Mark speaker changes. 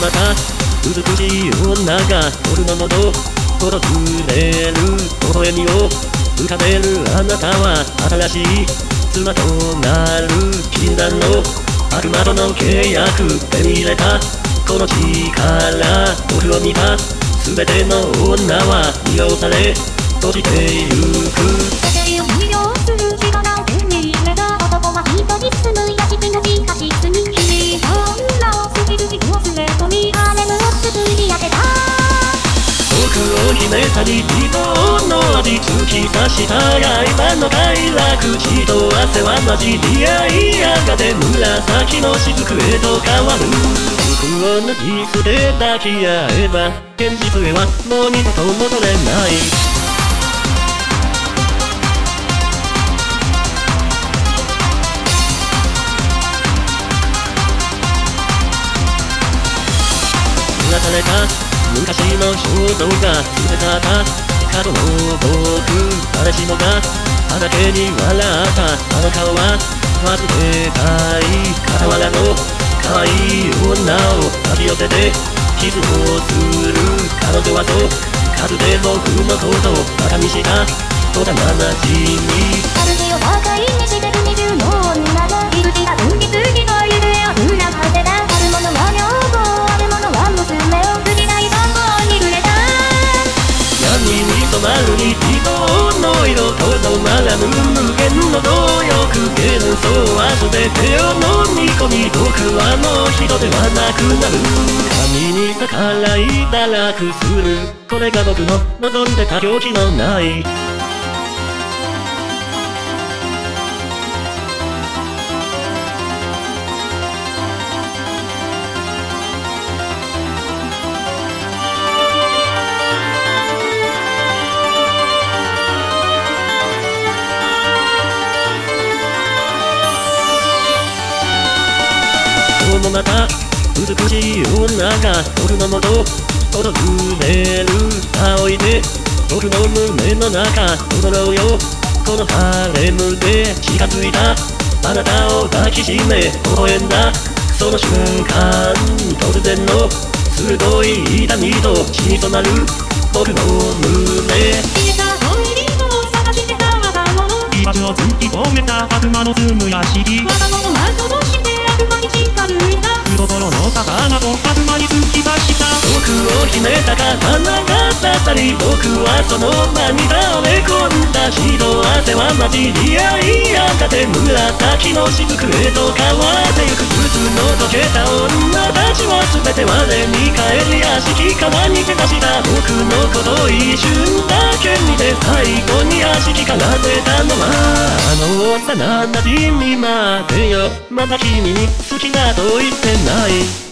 Speaker 1: また美しい女が俺の喉訪れる微笑みを浮かべるあなたは新しい妻となる禁断の。悪魔との契約手に入れたこの力僕を見た全ての女は利用され閉じてゆく。秘めたに人の味突き刺した刃の快楽血と汗は混じり合いやがて紫の雫へと変わる。僕を脱ぎ捨て抱き合えば現実へはもう二度と戻れない。流された。昔の衝動が冷たか過去の僕誰しもが畑に笑ったあの顔は忘れたい傍らの可愛い女を抱き寄せてキスをする彼女はそう数で僕のことを馬鹿にした幼なじみ
Speaker 2: 主を馬鹿にしてる。ら
Speaker 1: ぬ無限の動欲幻想は全てを飲み込み僕はもう人ではなくなる。神に逆らい堕落する。これが僕の望んでた狂気のない。今日もまた美しい女が僕のもと訪れる。青いで僕の胸の中踊ろうよ。このハレムで近づいた。あなたを抱きしめ微笑んだ。その瞬間突然の鋭い痛みと血に染まる。僕の胸。
Speaker 2: 消えた恋人を探してた若者
Speaker 3: 居場所を突き止めた悪魔の住む屋敷
Speaker 2: 若者はどうし
Speaker 1: 秘めた刀が刺さり僕はその場に倒れ込んだ血と汗は混じり合いやがて紫の雫へと変わってゆく靴の溶けた女たちは全て我に返り屋敷川に手出した僕のこと一瞬だけ見て最後に屋敷から出たのはあの幼なじみまでよ。まだ君に好きだと言ってない。